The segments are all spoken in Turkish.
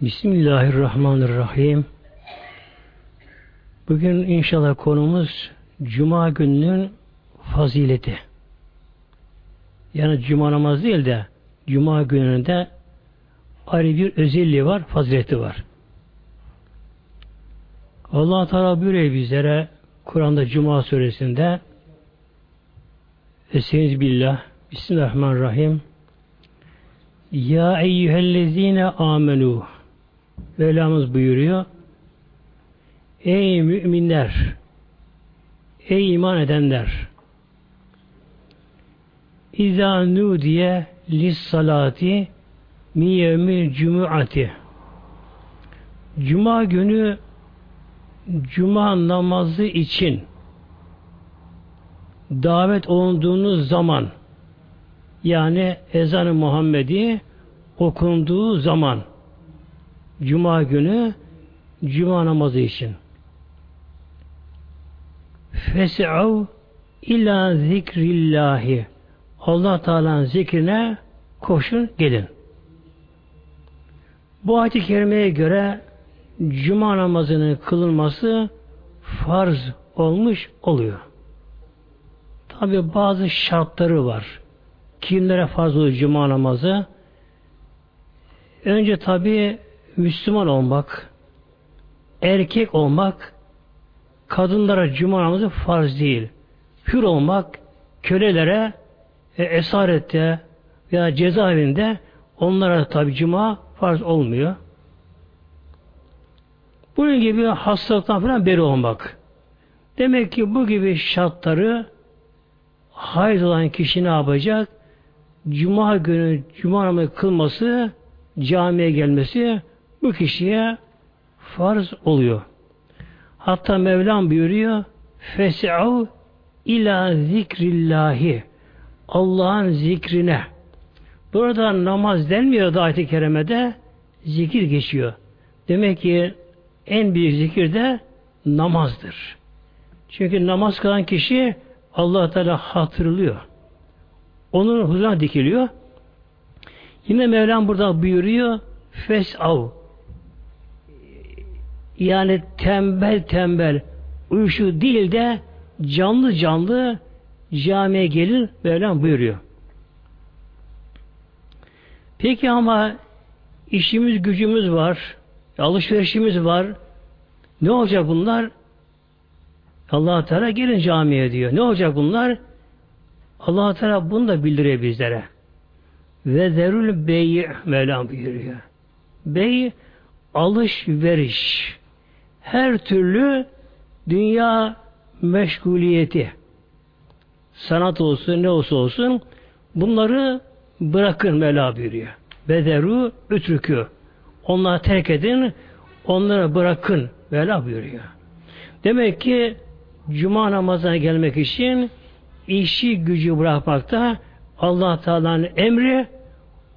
Bismillahirrahmanirrahim. Bugün inşallah konumuz Cuma gününün fazileti. Yani Cuma namazı değil de Cuma gününde ayrı bir özelliği var, fazileti var. Allah Teala buyuruyor bizlere Kur'an'da Cuma suresinde Estaiz billah Bismillahirrahmanirrahim Ya eyyühellezine amenu Mevlamız buyuruyor Ey müminler Ey iman edenler İzâ nudiye lis salati miyevmi cumuati. Cuma günü Cuma namazı için davet olunduğunuz zaman yani ezan-ı Muhammedi okunduğu zaman Cuma günü Cuma namazı için Fes'av ila zikrillahi Allah Teala'nın zikrine koşun gelin. Bu ayet-i kerimeye göre Cuma namazının kılınması farz olmuş oluyor. Tabi bazı şartları var. Kimlere farz oluyor Cuma namazı? Önce tabi Müslüman olmak, erkek olmak, kadınlara Cuma namazı farz değil. Hür olmak, kölelere e, esarette veya cezaevinde onlara tabi Cuma farz olmuyor. Bunun gibi hastalıktan falan beri olmak. Demek ki bu gibi şartları hayız olan kişi ne yapacak? Cuma günü Cuma namazı kılması, camiye gelmesi bu kişiye farz oluyor. Hatta Mevlam buyuruyor Fes'av ila zikrillahi Allah'ın zikrine Burada namaz denmiyor da ayet-i kerimede zikir geçiyor. Demek ki en büyük zikir de namazdır. Çünkü namaz kılan kişi Allah Teala hatırlıyor. Onun huzuruna dikiliyor. Yine Mevlam burada buyuruyor Fes'av yani tembel tembel uyuşu değil de canlı canlı camiye gelin Mevlam buyuruyor. Peki ama işimiz gücümüz var, alışverişimiz var. Ne olacak bunlar? allah Teala gelin camiye diyor. Ne olacak bunlar? allah Teala bunu da bildiriyor bizlere. Ve zerul beyi Mevlam buyuruyor. Bey alış veriş. Her türlü dünya meşguliyeti sanat olsun ne olsa olsun bunları bırakın Mevla buyuruyor. Bederu ütrükü. Onları terk edin, onları bırakın Mevla buyuruyor. Demek ki Cuma namazına gelmek için işi gücü bırakmakta Allah Teala'nın emri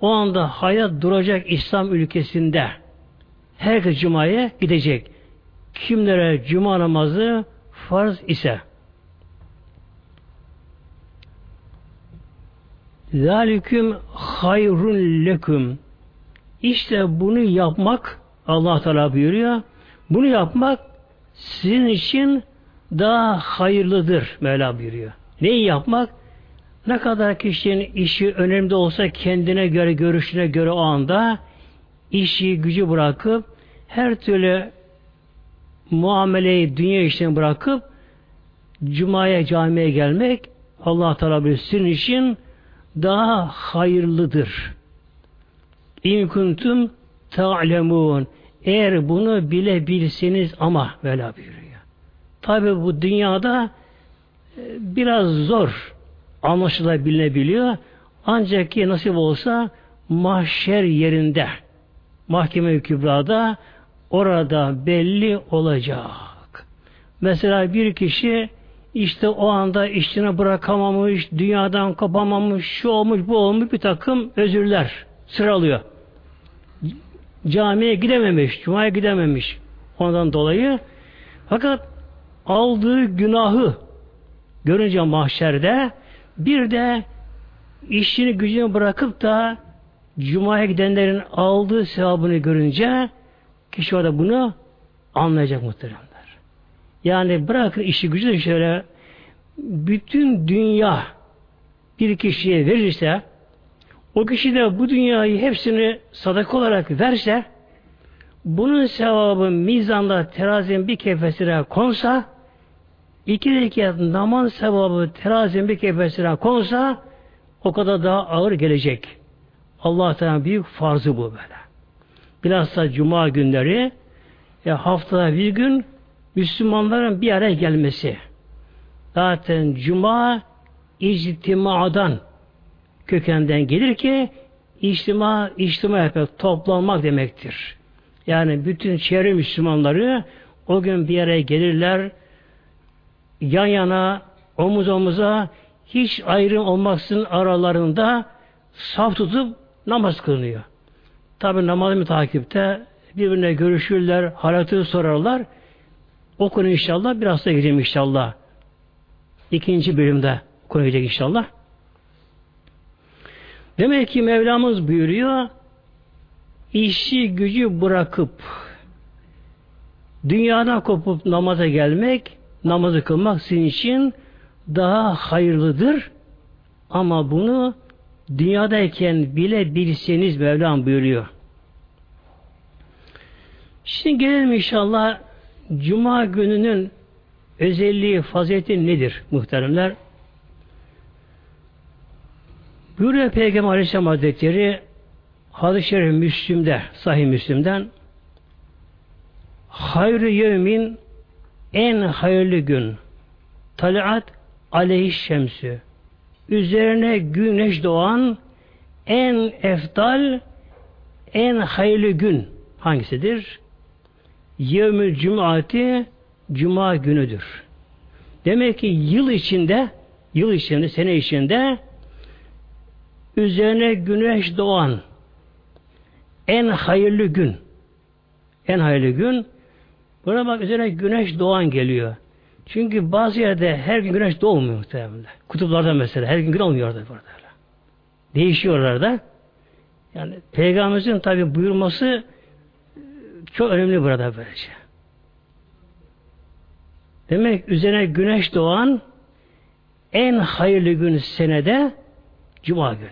o anda hayat duracak İslam ülkesinde. Herkes Cuma'ya gidecek. Kimlere Cuma namazı farz ise. Zaliküm hayrun leküm. İşte bunu yapmak Allah Teala buyuruyor. Bunu yapmak sizin için daha hayırlıdır Mevla buyuruyor. Neyi yapmak? Ne kadar kişinin işi önemli olsa kendine göre, görüşüne göre o anda işi, gücü bırakıp her türlü muameleyi, dünya işlerini bırakıp Cuma'ya, camiye gelmek Allah Teala sizin için daha hayırlıdır. İn kuntum ta'lemun. Eğer bunu bilebilseniz ama Vela buyuruyor. Tabi bu dünyada e, biraz zor anlaşılabilinebiliyor. Ancak ki nasip olsa mahşer yerinde mahkeme-i kübrada orada belli olacak. Mesela bir kişi işte o anda işini bırakamamış, dünyadan kopamamış, şu olmuş, bu olmuş bir takım özürler sıralıyor. Camiye gidememiş, cumaya gidememiş. Ondan dolayı fakat aldığı günahı görünce mahşerde bir de işini gücünü bırakıp da Cuma'ya gidenlerin aldığı sevabını görünce kişi orada bunu anlayacak muhteremler. Yani bırakın işi gücü de şöyle bütün dünya bir kişiye verirse o kişi de bu dünyayı hepsini sadaka olarak verse bunun sevabı mizanda terazinin bir kefesine konsa iki rekat namaz sevabı terazinin bir kefesine konsa o kadar daha ağır gelecek. Allah Teala büyük farzı bu böyle. Bilhassa cuma günleri ya haftada bir gün Müslümanların bir araya gelmesi. Zaten cuma ictimadan kökenden gelir ki içtima, içtima yapmak, toplanmak demektir. Yani bütün çevre Müslümanları o gün bir araya gelirler, yan yana, omuz omuza, hiç ayrım olmaksızın aralarında saf tutup namaz kılınıyor. Tabi namazı takipte birbirine görüşürler, halatı sorarlar. O konu inşallah biraz da gireyim inşallah. İkinci bölümde konuyacak inşallah. Demek ki Mevlamız buyuruyor işi gücü bırakıp dünyadan kopup namaza gelmek, namazı kılmak sizin için daha hayırlıdır. Ama bunu dünyadayken bile bilseniz Mevlam buyuruyor. Şimdi gelelim inşallah Cuma gününün özelliği, fazileti nedir muhteremler? Buyuruyor Peygamber Aleyhisselam Hazretleri Hadis-i Şerif Müslüm'de, Sahih Müslüm'den Hayrı yevmin en hayırlı gün Taliat aleyhi şemsü üzerine güneş doğan en eftal en hayırlı gün hangisidir? Yevmül Cumati Cuma günüdür. Demek ki yıl içinde yıl içinde, sene içinde üzerine güneş doğan en hayırlı gün en hayırlı gün buna bak üzerine güneş doğan geliyor. Çünkü bazı yerde her gün güneş doğmuyor muhtemelen. Kutuplarda mesela her gün gün olmuyor orada burada. Değişiyorlar da. Yani Peygamberimizin tabi buyurması çok önemli burada böylece. Demek üzerine güneş doğan en hayırlı gün senede Cuma günü.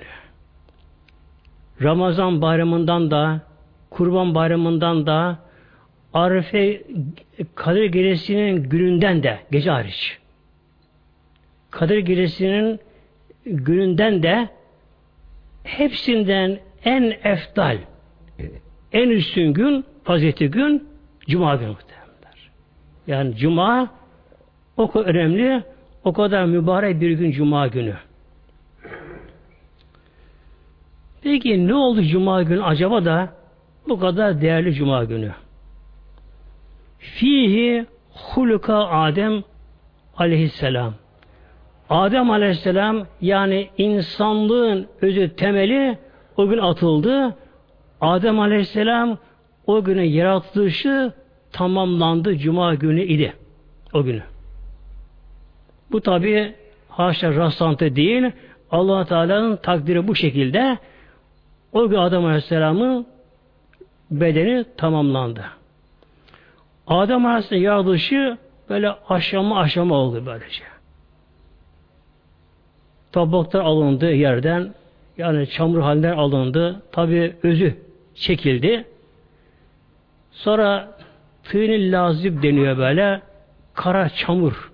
Ramazan bayramından da Kurban bayramından da Arife Kadir Gecesi'nin gününden de gece hariç Kadir Gecesi'nin gününden de hepsinden en eftal en üstün gün faziletli gün Cuma günü muhtemelenler. Yani Cuma o kadar önemli o kadar mübarek bir gün Cuma günü. Peki ne oldu Cuma günü acaba da bu kadar değerli Cuma günü? Fihi huluka Adem aleyhisselam. Adem aleyhisselam yani insanlığın özü temeli o gün atıldı. Adem aleyhisselam o günü yaratılışı tamamlandı. Cuma günü idi. O günü. Bu tabi haşa rastlantı değil. allah Teala'nın takdiri bu şekilde o gün Adem Aleyhisselam'ın bedeni tamamlandı. Adem Aleyhisselam yaratılışı böyle aşama aşama oldu böylece. Tabaklar alındı yerden, yani çamur halinden alındı. Tabi özü çekildi. Sonra tığın lazip deniyor böyle. Kara çamur,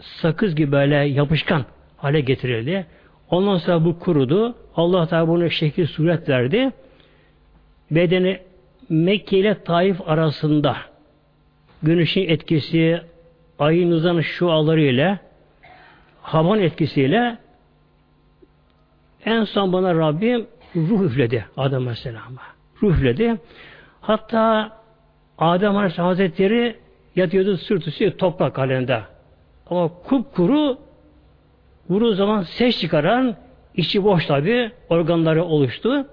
sakız gibi böyle yapışkan hale getirildi. Ondan sonra bu kurudu. Allah Teala bunu şekil suret verdi. Bedeni Mekke ile Taif arasında güneşin etkisi, ayın uzanı şuaları ile havan etkisiyle en son bana Rabbim ruh üfledi Adem Aleyhisselam'a. Ruh üfledi. Hatta Adem Aleyhisselam Hazretleri yatıyordu sırt üstü toprak halinde. Ama kupkuru vurduğu zaman ses çıkaran içi boş tabi organları oluştu.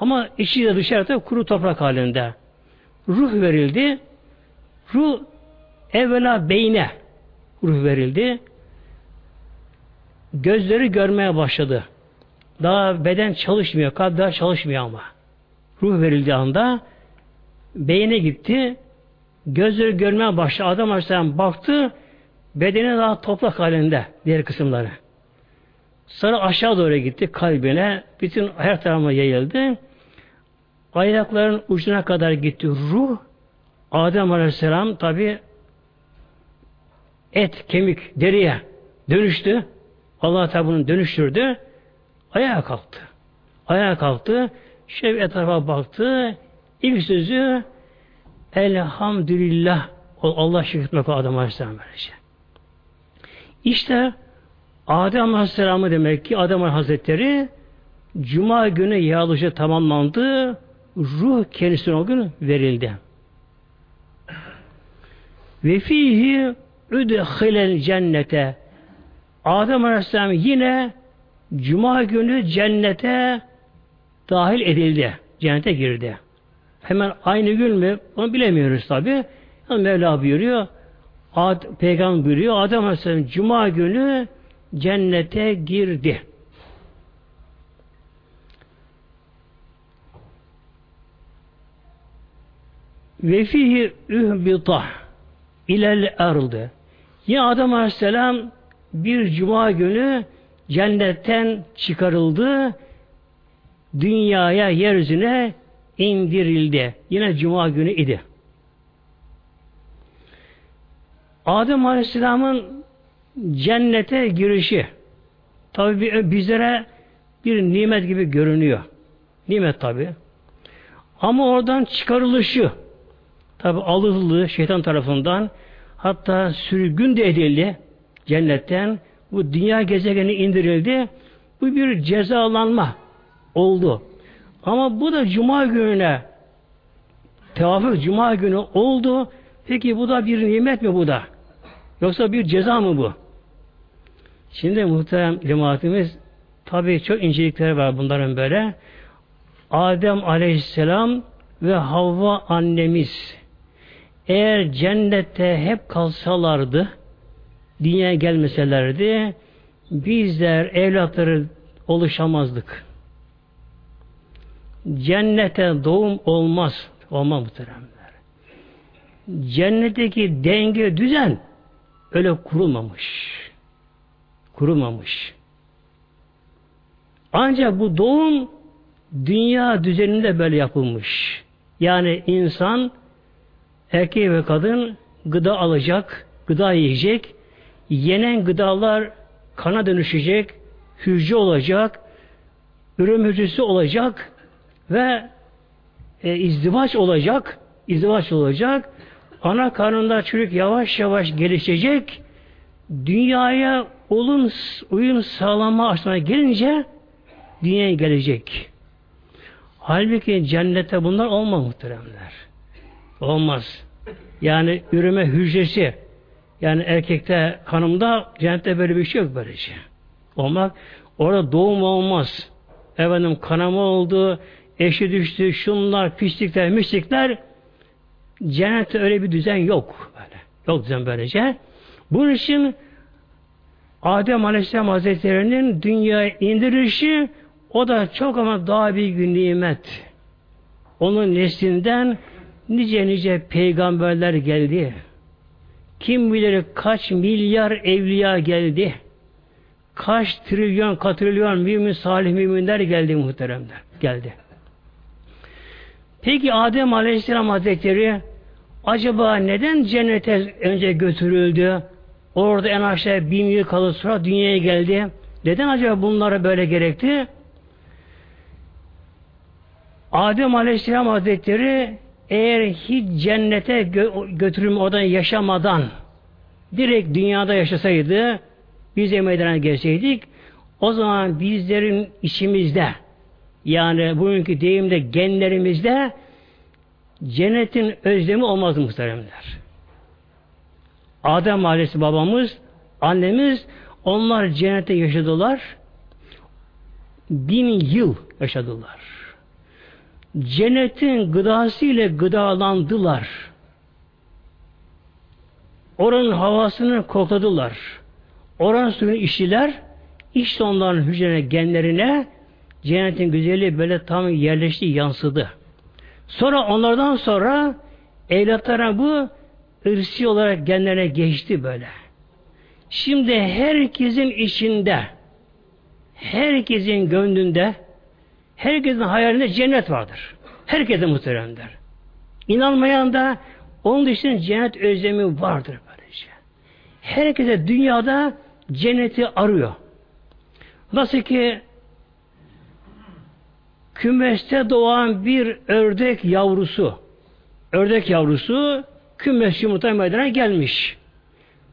Ama içi de dışarıda kuru toprak halinde. Ruh verildi. Ruh evvela beyne ruh verildi. Gözleri görmeye başladı. Daha beden çalışmıyor. Kalp daha çalışmıyor ama. Ruh verildiği anda beyine gitti. Gözleri görmeye başladı. Adam Aleyhisselam baktı. Bedeni daha toprak halinde diğer kısımları. Sonra aşağı doğru gitti kalbine. Bütün her tarafına yayıldı. Ayakların ucuna kadar gitti ruh. Adem Aleyhisselam tabi et, kemik, deriye dönüştü. Allah tabi bunu dönüştürdü. Ayağa kalktı. Ayağa kalktı. Şöyle etrafa baktı. İlk sözü Elhamdülillah Allah şükretmek Adem Aleyhisselam böylece. İşte Adem Aleyhisselam'ı demek ki Adem Hazretleri Cuma günü yağlıca tamamlandı. Ruh kendisine o gün verildi. Ve fihi üdhilel cennete Adem Aleyhisselam yine Cuma günü cennete dahil edildi. Cennete girdi. Hemen aynı gün mü? Onu bilemiyoruz tabi. Yani Mevla buyuruyor. Ad, Peygamber buyuruyor. Adem Aleyhisselam Cuma günü cennete girdi. Ve fihi ühbita ilel erdi. Yine Adem Aleyhisselam bir cuma günü cennetten çıkarıldı. Dünyaya, yeryüzüne indirildi. Yine cuma günü idi. Adem Aleyhisselam'ın cennete girişi tabi bizlere bir nimet gibi görünüyor. Nimet tabi. Ama oradan çıkarılışı tabi alındı şeytan tarafından hatta sürgün de edildi cennetten bu dünya gezegeni indirildi. Bu bir cezalanma oldu. Ama bu da cuma gününe tevafuk cuma günü oldu. Peki bu da bir nimet mi bu da? Yoksa bir ceza mı bu? Şimdi muhterem cemaatimiz tabi çok incelikler var bunların böyle. Adem aleyhisselam ve Havva annemiz eğer cennette hep kalsalardı dünyaya gelmeselerdi bizler evlatları oluşamazdık. Cennete doğum olmaz. Olmaz muhteremler. Cennetteki denge, düzen öyle kurulmamış. Kurulmamış. Ancak bu doğum dünya düzeninde böyle yapılmış. Yani insan erkek ve kadın gıda alacak, gıda yiyecek, yenen gıdalar kana dönüşecek, hücre olacak, ürün hücresi olacak ve e, izdivaç olacak, izdivaç olacak. Ana karnında çocuk yavaş yavaş gelişecek. Dünyaya olun uyum sağlama aşamasına gelince dünyaya gelecek. Halbuki cennette bunlar olmaz muhteremler. Olmaz. Yani üreme hücresi yani erkekte hanımda cennette böyle bir şey yok böylece. Olmak orada doğum olmaz. Efendim kanama oldu, eşi düştü, şunlar, pislikler, mislikler cennette öyle bir düzen yok. Böyle. Yok düzen böylece. Bunun için Adem Aleyhisselam Hazretleri'nin dünyaya indirilişi o da çok ama daha büyük bir nimet. Onun neslinden nice nice peygamberler geldi. Kim bilir kaç milyar evliya geldi. Kaç trilyon, katrilyon mümin, salih müminler geldi muhteremler. Geldi. Peki Adem Aleyhisselam Hazretleri acaba neden cennete önce götürüldü? Orada en aşağı bin yıl kalı sonra dünyaya geldi. Neden acaba bunlara böyle gerekti? Adem Aleyhisselam Hazretleri eğer hiç cennete gö götürülme oradan yaşamadan direkt dünyada yaşasaydı biz meydana gelseydik o zaman bizlerin içimizde yani bugünkü deyimde genlerimizde cennetin özlemi olmazdı muhteremler. Adem ailesi babamız, annemiz onlar cennette yaşadılar. Bin yıl yaşadılar. Cennetin gıdası ile gıdalandılar. Oranın havasını kokladılar. Oranın suyunu içtiler. İşte onların hücrelerine, genlerine Cennetin güzelliği böyle tam yerleşti, yansıdı. Sonra onlardan sonra evlatlara bu ırsi olarak genlerine geçti böyle. Şimdi herkesin içinde, herkesin gönlünde, herkesin hayalinde cennet vardır. Herkesin muhteremler. İnanmayan da onun dışında cennet özlemi vardır böylece. Herkese dünyada cenneti arıyor. Nasıl ki kümeste doğan bir ördek yavrusu ördek yavrusu kümes yumurta meydana gelmiş.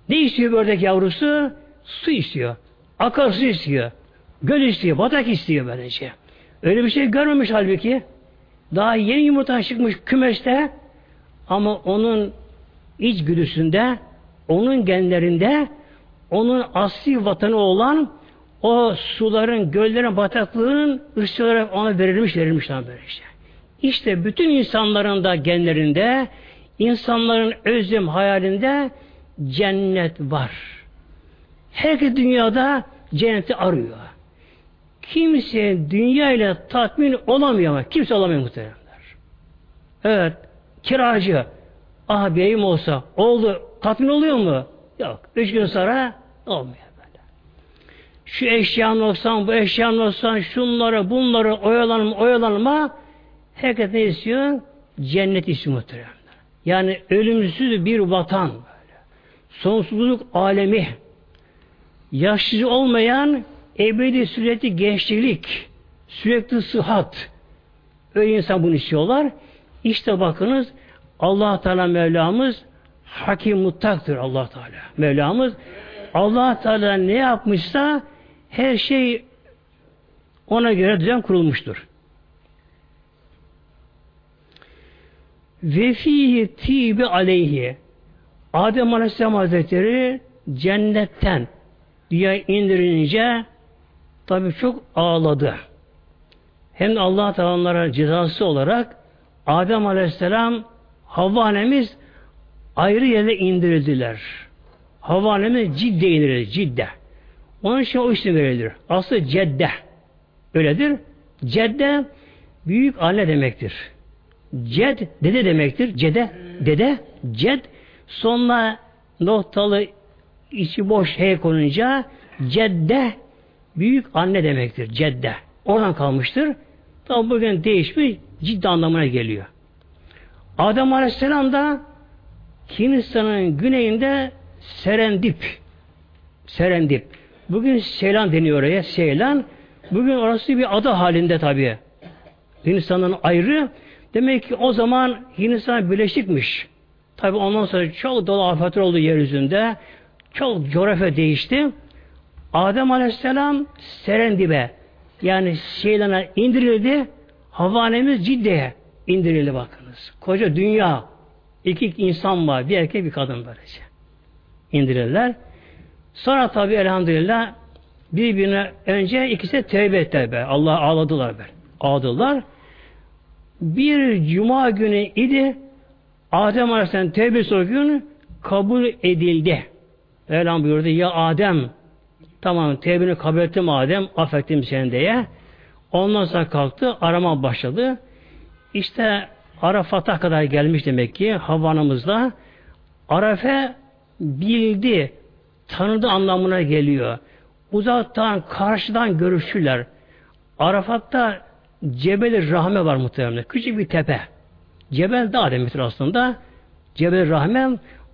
Ne istiyor bu ördek yavrusu? Su istiyor. Akarsu istiyor. Göl istiyor. Batak istiyor böylece. Öyle bir şey görmemiş halbuki. Daha yeni yumurta çıkmış kümeste ama onun iç güdüsünde, onun genlerinde, onun asli vatanı olan o suların, göllerin, bataklığının ırsı olarak ona verilmiş, verilmiş lan böyle işte. İşte bütün insanların da genlerinde, insanların özlem hayalinde cennet var. Herkes dünyada cenneti arıyor. Kimse dünya ile tatmin olamıyor ama kimse olamıyor muhteremler. Evet, kiracı, ah beyim olsa, oldu, tatmin oluyor mu? Yok. Üç gün sonra olmuyor böyle. Şu eşyan olsan, bu eşyan olsan, şunları, bunları oyalanma, oyalanma, herkes ne istiyor? Cennet istiyor muhteremler. Yani ölümsüz bir vatan böyle. Sonsuzluk alemi. Yaşlı olmayan ebedi sürekli gençlik, sürekli sıhhat. Öyle insan bunu istiyorlar. İşte bakınız allah Teala Mevlamız hakim muttaktır allah Teala. Mevlamız allah Teala ne yapmışsa her şey ona göre düzen kurulmuştur. Ve fihi tibi aleyhi Adem Aleyhisselam Hazretleri cennetten dünya indirilince tabi çok ağladı. Hem de Allah Teala'lara cezası olarak Adem Aleyhisselam Havva annemiz ayrı yere indirildiler. Havva annemiz cidde indirildi. Cidde. Onun için o isim verilir. Aslı cedde. Öyledir. Cedde büyük anne demektir. Ced dede demektir. Cede dede ced sonuna noktalı içi boş he konunca cedde büyük anne demektir. Cedde. Oradan kalmıştır. Tabi bugün değişmiş ciddi anlamına geliyor. Adem Aleyhisselam da Hindistan'ın güneyinde Serendip. Serendip. Bugün Seylan deniyor oraya. Seylan. Bugün orası bir ada halinde tabi. Hindistan'dan ayrı. Demek ki o zaman Hindistan birleşikmiş. Tabi ondan sonra çok dolu afetler oldu yeryüzünde. Çok coğrafya değişti. Adem Aleyhisselam Serendip'e yani Seylan'a indirildi. Havanemiz Cidde'ye indirildi bakınız. Koca dünya iki insan var. Bir erkek bir kadın böylece. İndirirler. Sonra tabi elhamdülillah birbirine önce ikisi tevbe ettiler be. Allah ağladılar be. Ağladılar. Bir cuma günü idi Adem Aleyhisselam tevbesi o gün kabul edildi. Elham buyurdu ya Adem tamam tevbini kabul ettim Adem affettim seni diye. Ondan sonra kalktı arama başladı. İşte Arafat'a kadar gelmiş demek ki Havvanımızda. Arafe bildi, tanıdı anlamına geliyor. Uzaktan, karşıdan görüşürler. Arafat'ta Cebel-i Rahme var muhtemelen. Küçük bir tepe. Cebel Dağ demektir aslında. Cebel Rahme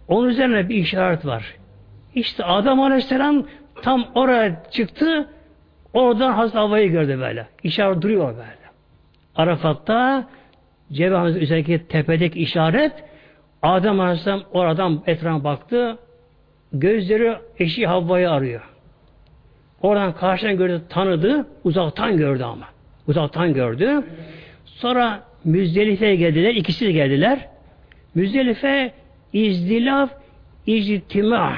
onun üzerine bir işaret var. İşte Adam Aleyhisselam tam oraya çıktı. Oradan Hazreti Havva'yı gördü böyle. İşaret duruyor böyle. Arafat'ta Cebel üzerindeki tepedeki işaret Adem Aleyhisselam oradan etrafa baktı. Gözleri eşi Havva'yı arıyor. Oradan karşıdan gördü, tanıdı. Uzaktan gördü ama. Uzaktan gördü. Sonra Müzdelife'ye geldiler. İkisi de geldiler. Müzdelife izdilaf, ictima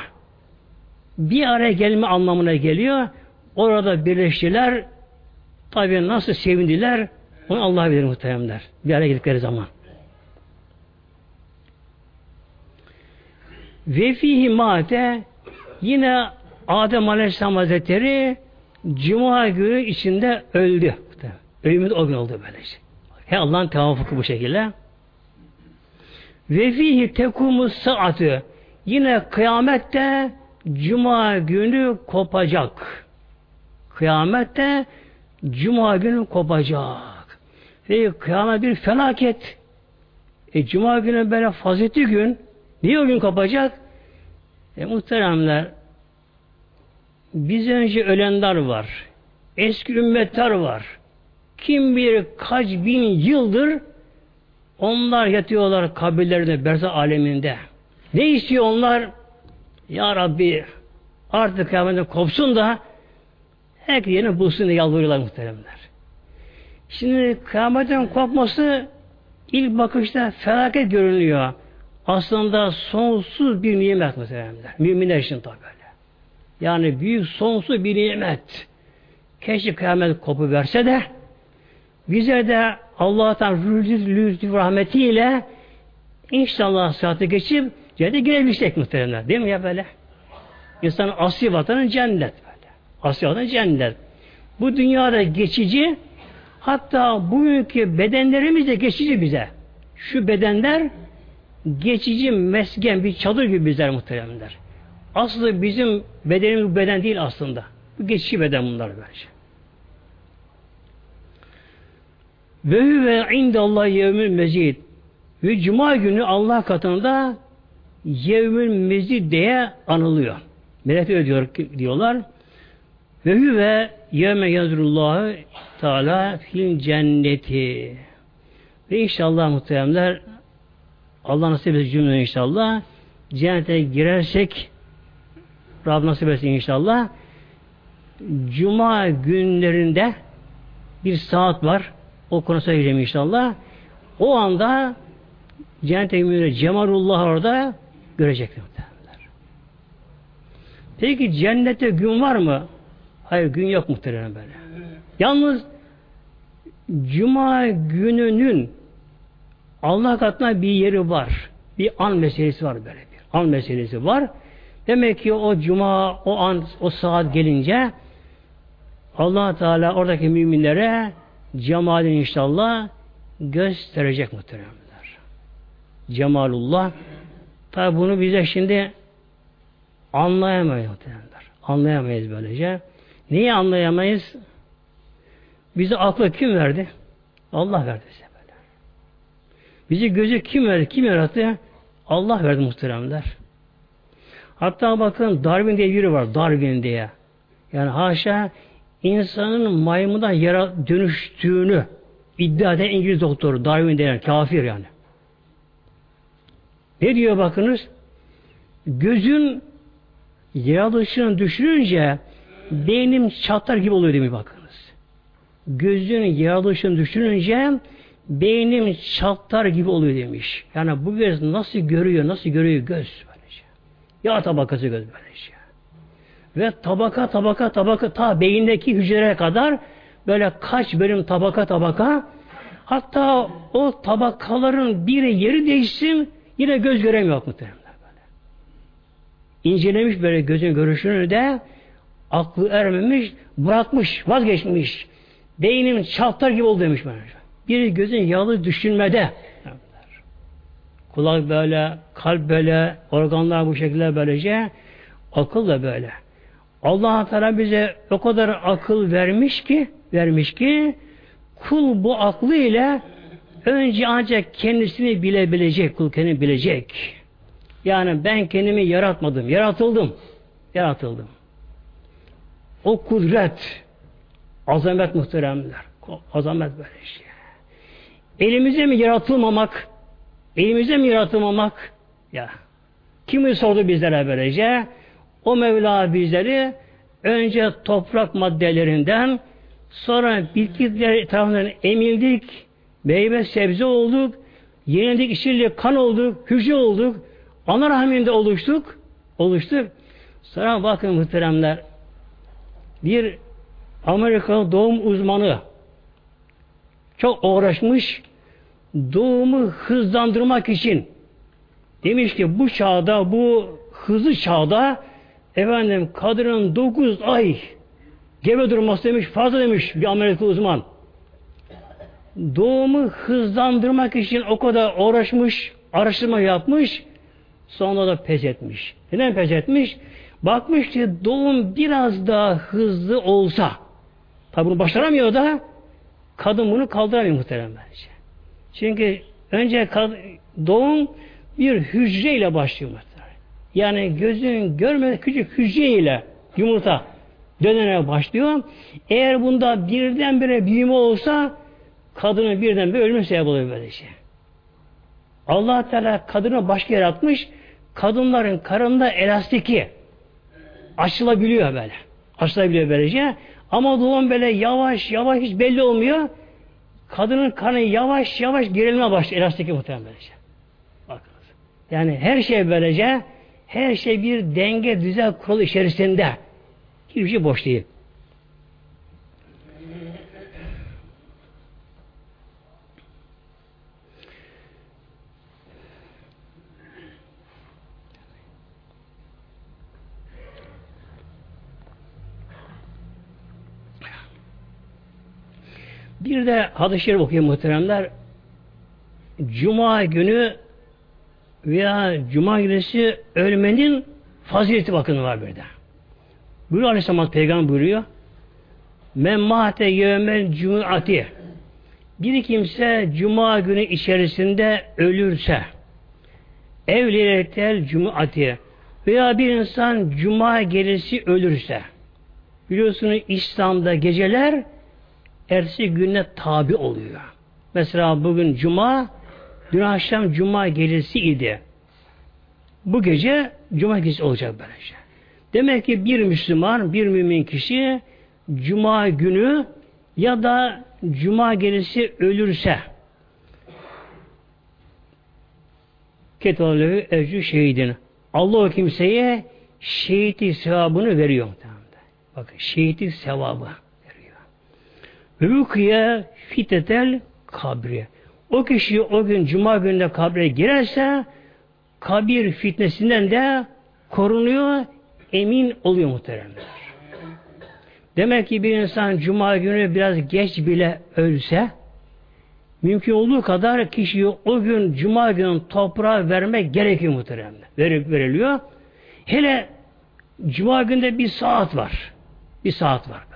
bir araya gelme anlamına geliyor. Orada birleştiler. Tabi nasıl sevindiler onu Allah bilir muhteremler. Bir araya geldikleri zaman. Ve fihi mate yine Adem Aleyhisselam Hazretleri Cuma günü içinde öldü. Ölümü o gün oldu böylece. He Allah'ın tevaffuku bu şekilde. Ve fihi tekumu saatı. Yine kıyamette Cuma günü kopacak. Kıyamette Cuma günü kopacak. Ve kıyamet bir felaket. E, Cuma günü böyle faziletli gün. Niye o gün kopacak? E, muhteremler biz önce ölenler var. Eski ümmetler var. Kim bilir kaç bin yıldır onlar yatıyorlar kabirlerinde, berzah aleminde. Ne istiyor onlar? Ya Rabbi artık kıyametin kopsun da herkes yerini bulsun diye yalvarıyorlar muhteremler. Şimdi kıyametin kopması ilk bakışta felaket görünüyor. Aslında sonsuz bir nimet muhteremler. Müminler için tabi böyle. Yani büyük sonsuz bir nimet. Keşke kıyamet kopu verse de bize de Allah'tan lütuf rahmetiyle inşallah saati geçip cennete girebilsek muhteremler. Değil mi ya böyle? İnsanın asli vatanı cennet böyle. Asli vatanı cennet. Bu dünyada geçici hatta bugünkü bedenlerimiz de geçici bize. Şu bedenler geçici mesken bir çadır gibi bizler muhteremler. Aslında bizim bedenimiz beden değil aslında. Bu geçici beden bunlar bence. Ve huve indallah yevmül mezid. Ve cuma günü Allah katında yevmül mezid diye anılıyor. Melekler diyor, diyorlar. Ve huve yevme yazrullahı Teala fil cenneti. Ve inşallah muhteremler Allah nasip etsin cümle inşallah cennete girersek Rabbim nasip etsin inşallah Cuma günlerinde bir saat var. O konusa gireceğim inşallah. O anda cennet emiri Cemalullah orada görecekler. Peki cennette gün var mı? Hayır gün yok muhtemelen böyle. Yalnız Cuma gününün Allah katına bir yeri var. Bir an meselesi var böyle bir. An meselesi var. Demek ki o cuma, o an, o saat gelince allah Teala oradaki müminlere cemalini inşallah gösterecek muhteremler. Cemalullah tabi bunu bize şimdi anlayamayız muhteremler. Anlayamayız böylece. Neyi anlayamayız? Bize aklı kim verdi? Allah verdi bize böyle. Bizi gözü kim verdi? Kim yarattı? Allah verdi muhteremler. Hatta bakın Darwin diye biri var. Darwin diye. Yani haşa insanın maymundan yara dönüştüğünü iddia eden İngiliz doktoru Darwin diyen kafir yani. Ne diyor bakınız? Gözün yaratılışını düşününce beynim çatlar gibi oluyor demiş bakınız. Gözün yaratılışını düşününce beynim çatlar gibi oluyor demiş. Yani bu göz nasıl görüyor, nasıl görüyor göz böylece. Ya tabakası göz böylece. Ve tabaka tabaka tabaka ta beyindeki hücrelere kadar böyle kaç bölüm tabaka tabaka hatta o tabakaların biri yeri değişsin yine göz göremiyor muhtemelen böyle. İncelemiş böyle gözün görüşünü de aklı ermemiş, bırakmış, vazgeçmiş. Beynim çatlar gibi oldu demiş böyle. Bir gözün yağlı düşünmede. Kulak böyle, kalp böyle, organlar bu şekilde böylece, akıl da böyle. Allah Teala bize o kadar akıl vermiş ki vermiş ki kul bu aklı ile önce ancak kendisini bilebilecek, kul kendini bilecek. Yani ben kendimi yaratmadım, yaratıldım. Yaratıldım. O kudret, azamet muhteremler. Azamet böyle şey. Elimize mi yaratılmamak? Elimize mi yaratılmamak? Ya. Kimi sordu bizlere böylece? O Mevla bizleri önce toprak maddelerinden sonra bitkiler tarafından emildik, meyve sebze olduk, yenildik, işçilik kan olduk, hücre olduk, ana rahminde oluştuk, oluştuk. Sonra bakın muhteremler, bir Amerika doğum uzmanı çok uğraşmış doğumu hızlandırmak için demiş ki bu çağda bu hızlı çağda efendim kadının 9 ay gebe durması demiş fazla demiş bir Amerika uzman. Doğumu hızlandırmak için o kadar uğraşmış, araştırma yapmış, sonra da pes etmiş. Neden pes etmiş? Bakmış ki doğum biraz daha hızlı olsa, tabi bunu başaramıyor da, kadın bunu kaldıramıyor muhtemelen bence. Çünkü önce doğum bir hücreyle başlıyor muhtemelen. Yani gözün görmediği küçük hücreyle yumurta dönerek başlıyor. Eğer bunda birdenbire büyüme olsa kadının birdenbire ölüm sebep oluyor böylece. allah Teala kadını başka yaratmış. Kadınların karında elastiki açılabiliyor böyle. Açılabiliyor böylece. Ama doğum böyle yavaş yavaş hiç belli olmuyor. Kadının kanı yavaş yavaş gerilme başlıyor. Elastiki muhtemelen böylece. Bakınız. Yani her şey böylece her şey bir denge, düzen kuralı içerisinde. Hiçbir şey boş değil. Bir de hadis-i şerif okuyayım muhteremler. Cuma günü veya Cuma gecesi ölmenin fazileti bakın var bir de. Buyuruyor Aleyhisselam Peygamber buyuruyor. Men mahte yevmel cum'ati bir kimse cuma günü içerisinde ölürse evliyetel cum'ati veya bir insan cuma gecesi ölürse biliyorsunuz İslam'da geceler ertesi güne tabi oluyor. Mesela bugün cuma dün akşam cuma gecesi idi. Bu gece cuma gecesi olacak böylece. Demek ki bir Müslüman, bir mümin kişi Cuma günü ya da Cuma gecesi ölürse Ketalevi evcü şehidin. Allah o kimseye şehitlik sevabını veriyor. Bakın şehitlik sevabı Rüküye fitetel kabri. O kişi o gün Cuma gününde kabre girerse kabir fitnesinden de korunuyor, emin oluyor muhteremler. Demek ki bir insan cuma günü biraz geç bile ölse mümkün olduğu kadar kişiyi o gün cuma günü toprağa vermek gerekiyor muhteremler. Verip veriliyor. Hele cuma günde bir saat var. Bir saat var.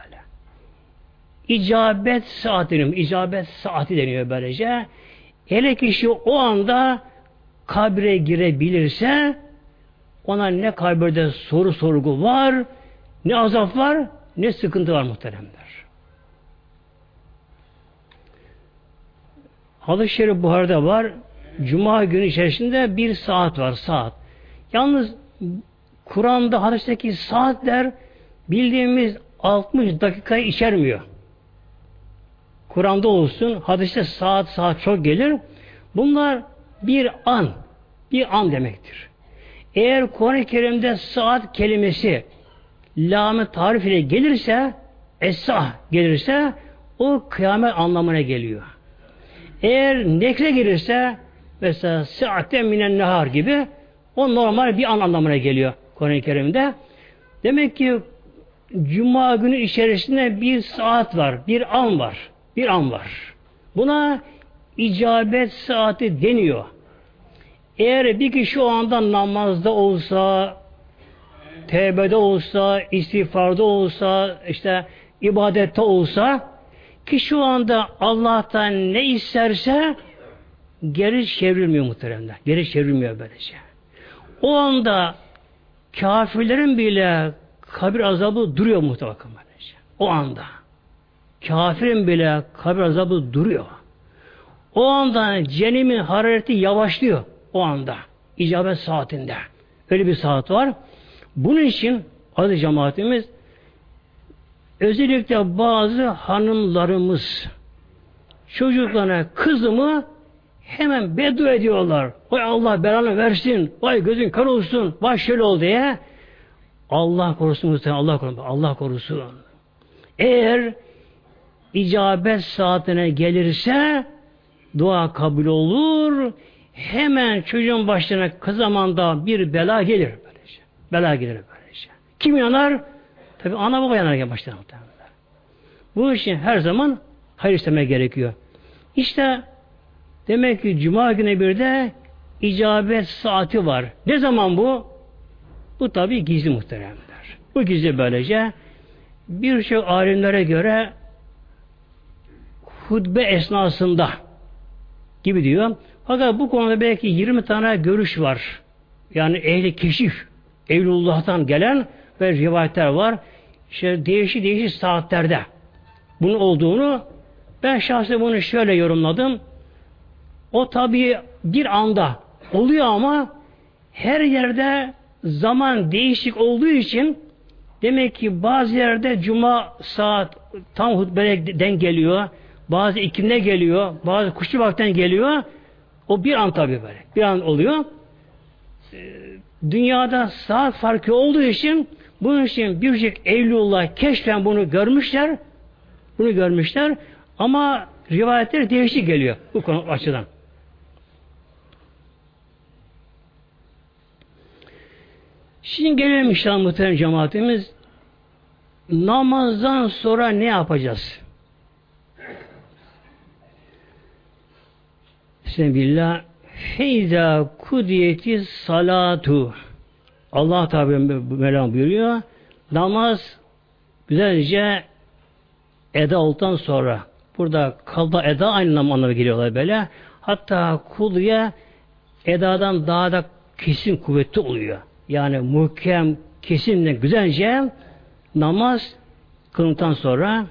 İcabet saati deniyor. İcabet saati deniyor böylece. Hele kişi o anda kabre girebilirse ona ne kabirde soru sorgu var, ne azap var, ne sıkıntı var muhteremler. Hadis-i Şerif Buhar'da var. Cuma günü içerisinde bir saat var, saat. Yalnız Kur'an'da hadisteki saatler bildiğimiz 60 dakikayı içermiyor. Kur'an'da olsun, hadiste saat saat çok gelir. Bunlar bir an, bir an demektir. Eğer Kur'an-ı Kerim'de saat kelimesi lam tarif ile gelirse esah gelirse o kıyamet anlamına geliyor. Eğer nekre gelirse mesela saatte minen nehar gibi o normal bir an anlamına geliyor Kur'an-ı Kerim'de. Demek ki Cuma günü içerisinde bir saat var, bir an var, bir an var. Buna icabet saati deniyor. Eğer bir kişi o anda namazda olsa, tevbede olsa, istiğfarda olsa, işte ibadette olsa, ki şu anda Allah'tan ne isterse geri çevrilmiyor muhteremler. Geri çevrilmiyor böylece. O anda kafirlerin bile kabir azabı duruyor muhtemelen. O anda. Kafirin bile kabir azabı duruyor. O anda cehennemin harareti yavaşlıyor o anda. icabet saatinde. Öyle bir saat var. Bunun için aziz cemaatimiz özellikle bazı hanımlarımız çocuklarına kızımı hemen beddua ediyorlar. Vay Allah belanı versin. Vay gözün kar olsun. Vay şöyle ol diye. Allah korusun. Allah korusun. Allah korusun. Eğer icabet saatine gelirse dua kabul olur. Hemen çocuğun başına kız zamanda bir bela gelir. Böylece. Bela gelir böylece. Kim yanar? Tabi ana baba yanar başlar muhtemelen. Bu için her zaman hayır isteme gerekiyor. İşte demek ki Cuma günü bir de icabet saati var. Ne zaman bu? Bu tabi gizli muhteremler. Bu gizli böylece birçok alimlere göre hutbe esnasında gibi diyor. Fakat bu konuda belki 20 tane görüş var. Yani ehli keşif, Evlullah'tan gelen ve rivayetler var. İşte değişik değişik saatlerde bunun olduğunu ben şahsen bunu şöyle yorumladım. O tabi bir anda oluyor ama her yerde zaman değişik olduğu için demek ki bazı yerde cuma saat tam hutbeye denk geliyor. Bazı ikinde geliyor. Bazı kuşu vakten geliyor. O bir an tabi böyle. Bir an oluyor. Ee, dünyada saat farkı olduğu için bunun için birçok Evlullah keşfen bunu görmüşler. Bunu görmüşler. Ama rivayetler değişik geliyor bu konu açıdan. Şimdi gelelim inşallah muhterem cemaatimiz. Namazdan sonra ne yapacağız? Bismillah. Feyza kudiyeti salatu. Allah tabi Mevlam buyuruyor. Namaz güzelce eda olduktan sonra burada kalda eda aynı anlamına geliyorlar böyle. Hatta kulya edadan daha da kesin kuvvetli oluyor. Yani muhkem, kesinle güzelce namaz kılıntıktan sonra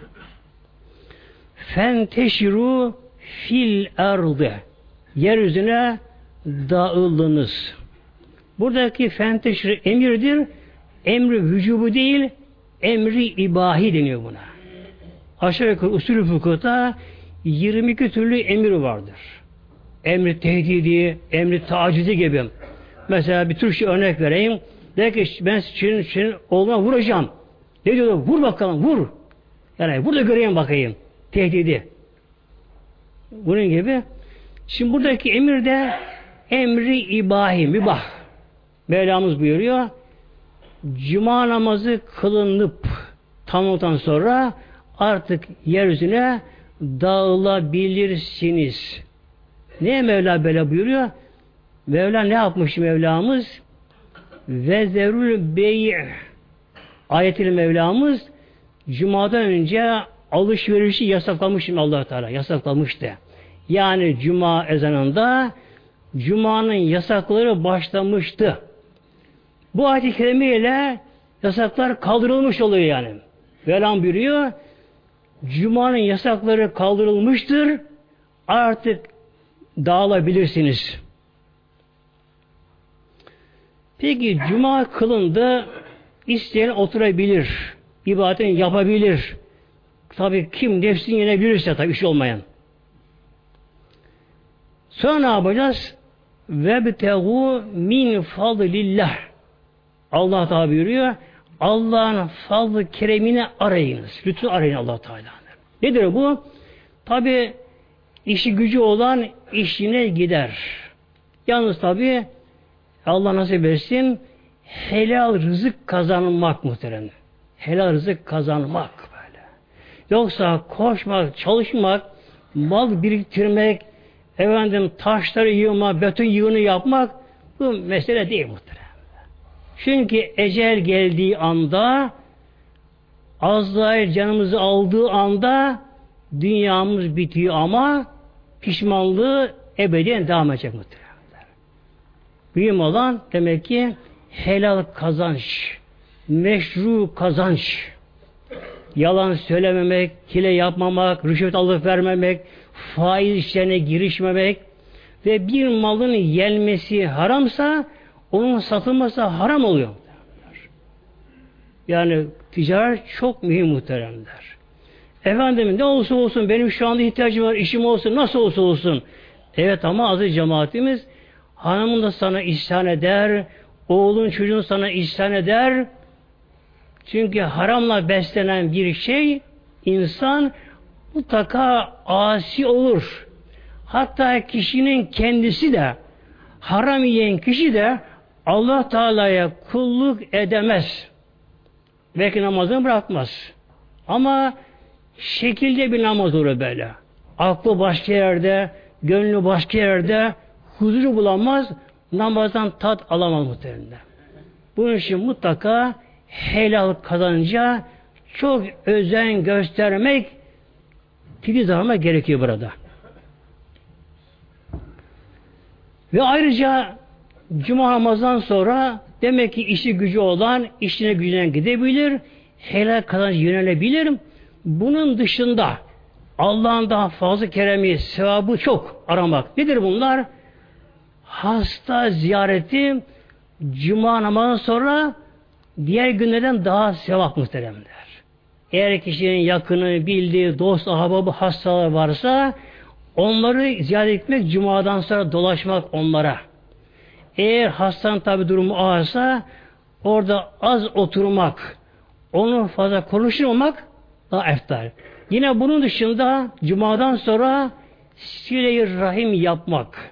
fenteşiru fil erdi yeryüzüne dağıldınız. Buradaki fenteşir emirdir. Emri vücubu değil, emri ibahi deniyor buna. Aşağı yukarı usulü fıkıhta 22 türlü emir vardır. Emri tehdidi, emri tacizi gibi. Mesela bir Türkçe örnek vereyim. Der ki ben senin, senin oğluna vuracağım. Ne diyor? Vur bakalım, vur. Yani burada göreyim bakayım. Tehdidi. Bunun gibi. Şimdi buradaki emir de emri ibahi, mübah. Mevlamız buyuruyor. Cuma namazı kılınıp tamamdan sonra artık yeryüzüne dağılabilirsiniz. Ne Mevla böyle buyuruyor? Mevla ne yapmış Mevlamız? Ve zerul bey ayetili Mevlamız Cuma'dan önce alışverişi yasaklamış allah Teala yasaklamıştı. Yani Cuma ezanında Cuma'nın yasakları başlamıştı. Bu ayet-i kerime yasaklar kaldırılmış oluyor yani. Velan buyuruyor. Cuma'nın yasakları kaldırılmıştır. Artık dağılabilirsiniz. Peki cuma kılındı isteyen oturabilir. ibadetini yapabilir. Tabi kim nefsini yenebilirse tabi iş olmayan. Sonra ne yapacağız? Ve bitegu min fadlillah. Allah Teala buyuruyor. Allah'ın fazlı keremini arayınız. Lütfen arayın Allah Teala. Nedir bu? Tabi işi gücü olan işine gider. Yalnız tabi Allah nasip etsin helal rızık kazanmak muhterem. Helal rızık kazanmak böyle. Yoksa koşmak, çalışmak, mal biriktirmek, efendim taşları yığma, beton yığını yapmak bu mesele değil muhterem. Çünkü ecel geldiği anda Azrail canımızı aldığı anda dünyamız bitiyor ama pişmanlığı ebediyen devam edecek muhterem. Mühim olan demek ki helal kazanç, meşru kazanç, yalan söylememek, hile yapmamak, rüşvet alıp vermemek, faiz işlerine girişmemek ve bir malın yenmesi haramsa onun satılması haram oluyor. Yani ticaret çok mühim muhteremler. Efendim ne olsa olsun benim şu anda ihtiyacım var, işim olsun, nasıl olsa olsun. Evet ama aziz cemaatimiz Hanımın da sana ihsan eder, oğlun çocuğun sana ihsan eder. Çünkü haramla beslenen bir şey insan mutlaka asi olur. Hatta kişinin kendisi de haram yiyen kişi de Allah Teala'ya kulluk edemez. Belki namazını bırakmaz. Ama şekilde bir namaz olur böyle. aklı başka yerde, gönlü başka yerde, huzuru bulamaz, namazdan tat alamaz muhtemelen. Bunun için mutlaka helal kazanınca çok özen göstermek titiz davranmak gerekiyor burada. Ve ayrıca Cuma namazdan sonra demek ki işi gücü olan işine gücüne gidebilir, helal kazancı yönelebilir. Bunun dışında Allah'ın daha fazla keremi, sevabı çok aramak. Nedir bunlar? Hasta ziyareti Cuma namazından sonra diğer günlerden daha sevap muhteremler. Eğer kişinin yakını, bildiği, dost, ahbabı, hastalar varsa onları ziyaret etmek, Cuma'dan sonra dolaşmak onlara. Eğer hastanın tabi durumu ağırsa orada az oturmak, onu fazla konuşmamak daha eftal. Yine bunun dışında Cuma'dan sonra sile rahim yapmak.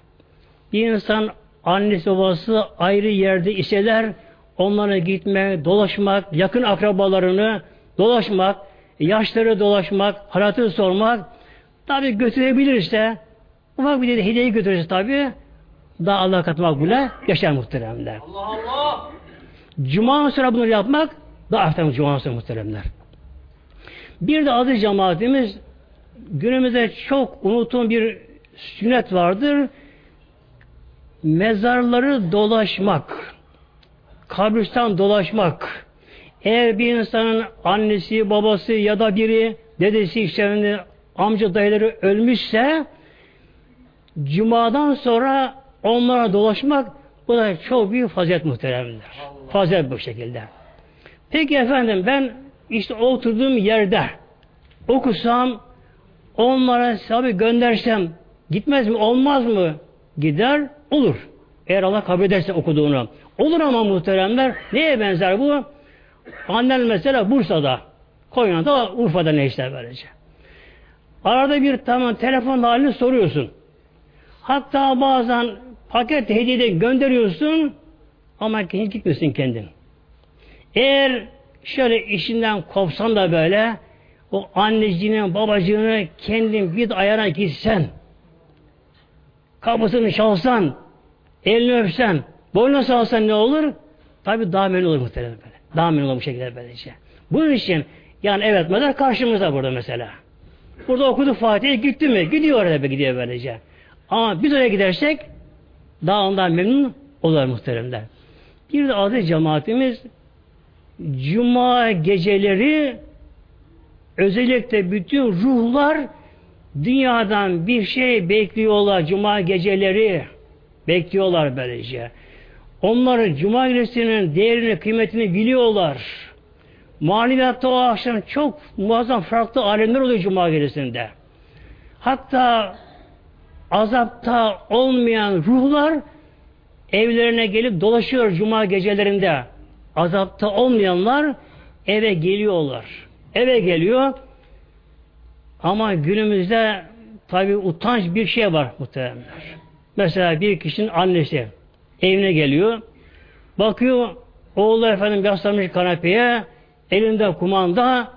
Bir insan annesi babası ayrı yerde iseler onlara gitmek, dolaşmak, yakın akrabalarını dolaşmak, yaşları dolaşmak, halatı sormak tabi götürebilirse ufak bir de hediye götürürse tabi daha Allah katmak bile yaşar muhteremler. Allah Allah! Cuma sonra bunu yapmak daha efendim Cuma sonra muhteremler. Bir de adı cemaatimiz günümüzde çok unutulan bir sünnet vardır. Mezarları dolaşmak. Kabristan dolaşmak. Eğer bir insanın annesi, babası ya da biri dedesi işte amca dayıları ölmüşse Cuma'dan sonra onlara dolaşmak bu da çok büyük fazilet muhteremler. Fazilet bu şekilde. Peki efendim ben işte oturduğum yerde okusam onlara hesabı göndersem gitmez mi? Olmaz mı? Gider. Olur. Eğer Allah kabul ederse okuduğunu. Olur ama muhteremler neye benzer bu? Annen mesela Bursa'da, Konya'da, Urfa'da ne işler böylece. Arada bir tamam telefon halini soruyorsun. Hatta bazen paket hediye gönderiyorsun ama hiç gitmiyorsun kendin. Eğer şöyle işinden kopsan da böyle o anneciğini, babacığını kendin bir ayağına gitsen kapısını çalsan elini öpsen boynuna salsan ne olur? Tabi daha memnun olur muhtemelen. Daha memnun olur bu şekilde böylece. Bunun için yani evet mezar karşımızda burada mesela. Burada okudu Fatih'e gitti mi? Gidiyor oraya gidiyor böylece. Ama biz oraya gidersek daha ondan memnun olur muhteremler. Bir de adı cemaatimiz Cuma geceleri özellikle bütün ruhlar dünyadan bir şey bekliyorlar Cuma geceleri. Bekliyorlar böylece. Onlar Cuma gecesinin değerini, kıymetini biliyorlar. Maneviyatta o akşam çok muazzam farklı alemler oluyor Cuma gecesinde. Hatta azapta olmayan ruhlar evlerine gelip dolaşıyor Cuma gecelerinde. Azapta olmayanlar eve geliyorlar. Eve geliyor ama günümüzde tabi utanç bir şey var muhtemelenler. Mesela bir kişinin annesi evine geliyor. Bakıyor oğlu efendim yaslamış kanepeye elinde kumanda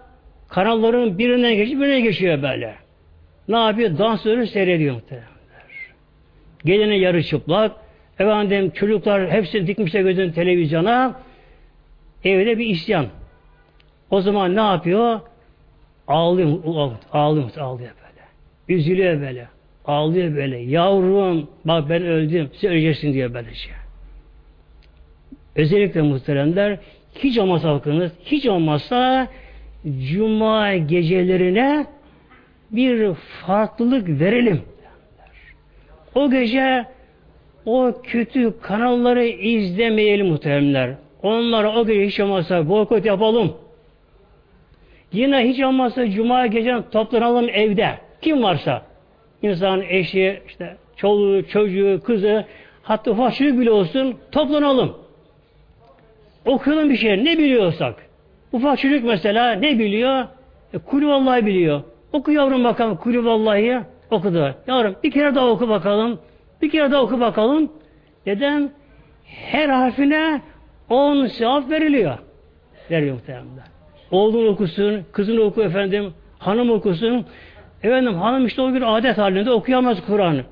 kanalların birinden geçip birine geçiyor böyle. Ne yapıyor? Dansörü seyrediyor muhtemelen. Gelene yarı çıplak. Efendim çocuklar hepsi dikmişler gözünü televizyona. Evde bir isyan. O zaman ne yapıyor? Ağlıyor, ağlıyor, ağlıyor böyle. Üzülüyor böyle. Ağlıyor böyle. Yavrum bak ben öldüm. Sen öleceksin diyor böylece. Özellikle muhteremler hiç olmazsa halkınız, hiç olmazsa Cuma gecelerine bir farklılık verelim. O gece o kötü kanalları izlemeyelim muhteremler. Onlara o gece hiç olmazsa boykot yapalım. Yine hiç olmazsa cuma gece toplanalım evde. Kim varsa. İnsan eşi, işte çoluğu, çocuğu, kızı, hatta ufak bile olsun toplanalım. Okuyalım bir şey. Ne biliyorsak. Ufak çocuk mesela ne biliyor? E, kulü vallahi biliyor. Oku yavrum bakalım kulü vallahi. Okudu. Yavrum bir kere daha oku bakalım. Bir kere daha oku bakalım. Neden? Her harfine on sevap veriliyor. Veriyor muhtemelen. Oğlun okusun, kızın oku efendim, hanım okusun. Efendim hanım işte o gün adet halinde okuyamaz Kur'an'ı.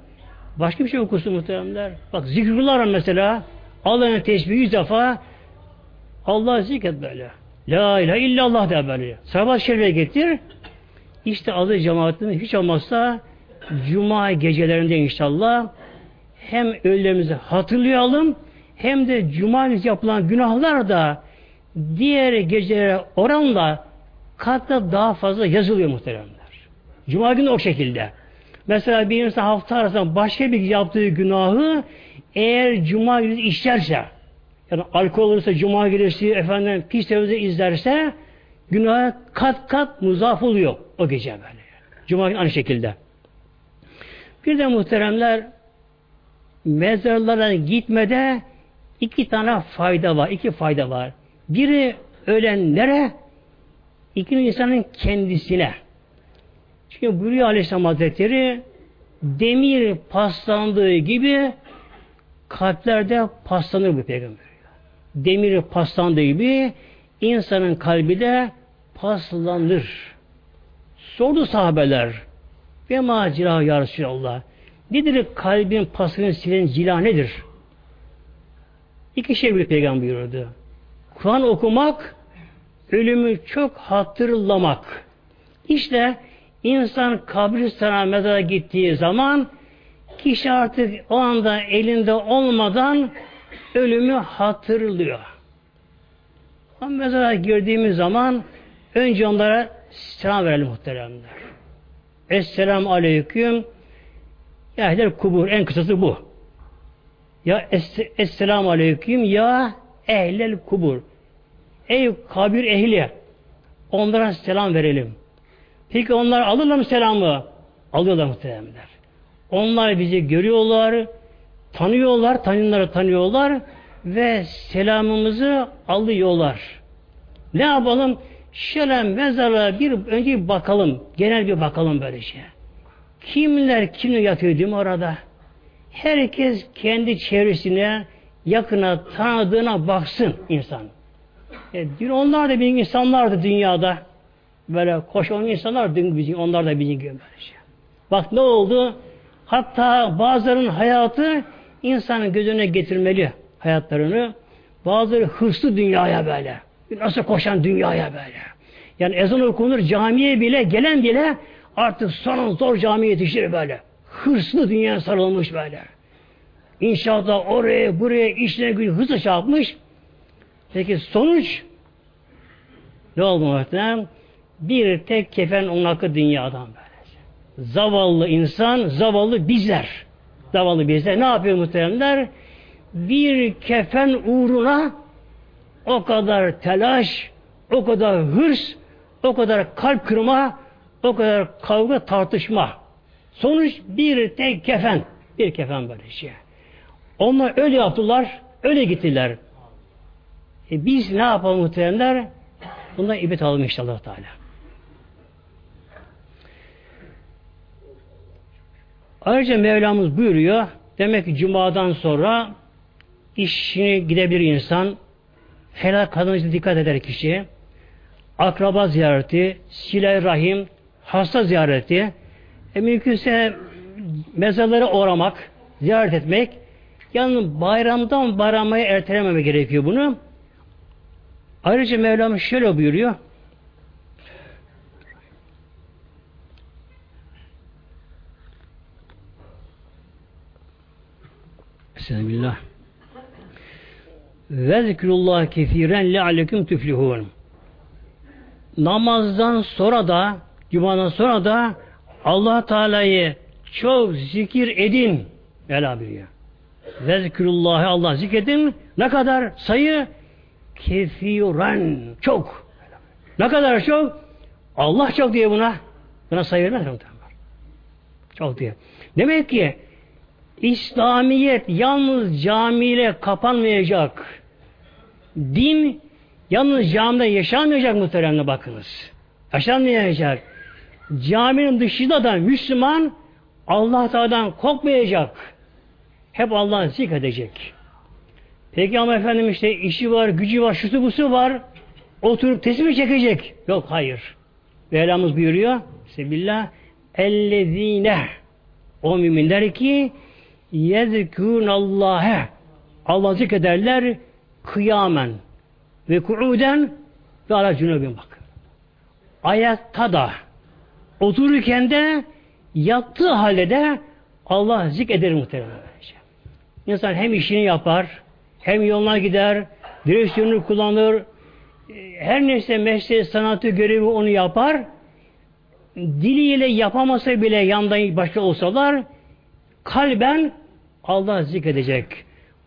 Başka bir şey okusun muhteremler. Bak zikrullah mesela Allah'ın tesbih yüz defa Allah zikret böyle. La ilahe illallah de böyle. Şerife getir. İşte adı cemaatin hiç olmazsa Cuma gecelerinde inşallah hem ölülerimizi hatırlayalım hem de Cuma yapılan günahlar da diğer gecelere oranla katta daha fazla yazılıyor muhteremler. Cuma günü o şekilde. Mesela bir insan hafta arasında başka bir yaptığı günahı eğer Cuma günü işlerse yani alkol olursa Cuma gelirse efendim pis televizyon izlerse günah kat kat muzaf oluyor o gece böyle. Cuma günü aynı şekilde. Bir de muhteremler mezarlara gitmede iki tane fayda var. iki fayda var. Biri ölenlere, ikinci insanın kendisine. Çünkü buyuruyor Aleyhisselam Hazretleri demir paslandığı gibi kalplerde paslanır bu peygamber. Demir paslandığı gibi insanın kalbi de paslanır. Sordu sahabeler ve macera ya Resulallah. Nedir kalbin pasını silen cila nedir? İki şey bir peygamber buyurdu. Kur'an okumak, ölümü çok hatırlamak. İşte insan kabristana mezara gittiği zaman kişi artık o anda elinde olmadan ölümü hatırlıyor. O mezara girdiğimiz zaman önce onlara selam verelim muhteremler. Esselamu aleyküm ya ehler kubur en kısası bu. Ya es Esselamu aleyküm ya ehlel kubur. Ey kabir ehli onlara selam verelim. Peki onlar alırlar mı selamı? Alıyorlar muhteremler. Onlar bizi görüyorlar, tanıyorlar, tanıyanları tanıyorlar ve selamımızı alıyorlar. Ne yapalım? Şöyle mezara bir önce bir bakalım. Genel bir bakalım böyle şey. Kimler kimle yatıyor değil mi orada? Herkes kendi çevresine, yakına, tanıdığına baksın insan. E, onlar da bir insanlardı dünyada. Böyle koşan insanlar dün bizim, onlar da bizim gibi böyle şey. Bak ne oldu? Hatta bazılarının hayatı insanın gözüne getirmeli hayatlarını. Bazıları hırslı dünyaya böyle. Nasıl koşan dünyaya böyle. Yani ezan okunur camiye bile gelen bile artık son zor camiye yetişir böyle. Hırslı dünyaya sarılmış böyle. İnşaatta oraya buraya işlerine gücü hızla çarpmış. Peki sonuç ne oldu muhtemelen? Bir tek kefen onun hakkı dünyadan böyle. Zavallı insan, zavallı bizler. Zavallı bizler ne yapıyor muhteremler? Bir kefen uğruna o kadar telaş, o kadar hırs, o kadar kalp kırma, o kadar kavga tartışma. Sonuç bir tek kefen. Bir kefen böyle şey. Onlar öyle yaptılar, öyle gittiler. E biz ne yapalım muhteremler? Bundan ibret alalım inşallah Teala. Ayrıca Mevlamız buyuruyor, demek ki Cuma'dan sonra işine gidebilir insan, helal kadınca dikkat eder kişi, akraba ziyareti, sile rahim, hasta ziyareti, e, mümkünse mezarlara uğramak, ziyaret etmek, yani bayramdan bayramaya ertelememe gerekiyor bunu. Ayrıca Mevlam şöyle buyuruyor. Bismillah. Ve zikrullah kefiren lealeküm tüflihun. Namazdan sonra da, Cuma'dan sonra da Allah Teala'yı çok zikir edin. Mevla buyuruyor. Ve zikrullahı Allah zikredin. Ne kadar sayı? Kefiren. Çok. Ne kadar çok? Allah çok diye buna. Buna sayı vermez Çok diye. Demek ki İslamiyet yalnız camiyle kapanmayacak. Din yalnız camide yaşanmayacak muhteremle bakınız. Yaşanmayacak. Caminin dışında da Müslüman Allah Teala'dan korkmayacak. Hep Allah'ı zikredecek. Peki ama efendim işte işi var, gücü var, şusu busu var. Oturup tesbih çekecek. Yok hayır. Mevlamız buyuruyor. Sebillah ellezine o müminler ki yezkûnallâhe Allah zikrederler kıyamen ve kuuden ve ala cünubin bak. Ayakta da otururken de yattığı halde de Allah zikreder muhtemelen. İnsan hem işini yapar, hem yoluna gider, direksiyonunu kullanır, her neyse mesleği, sanatı, görevi onu yapar. Diliyle yapamasa bile yandan başka olsalar kalben Allah zikredecek.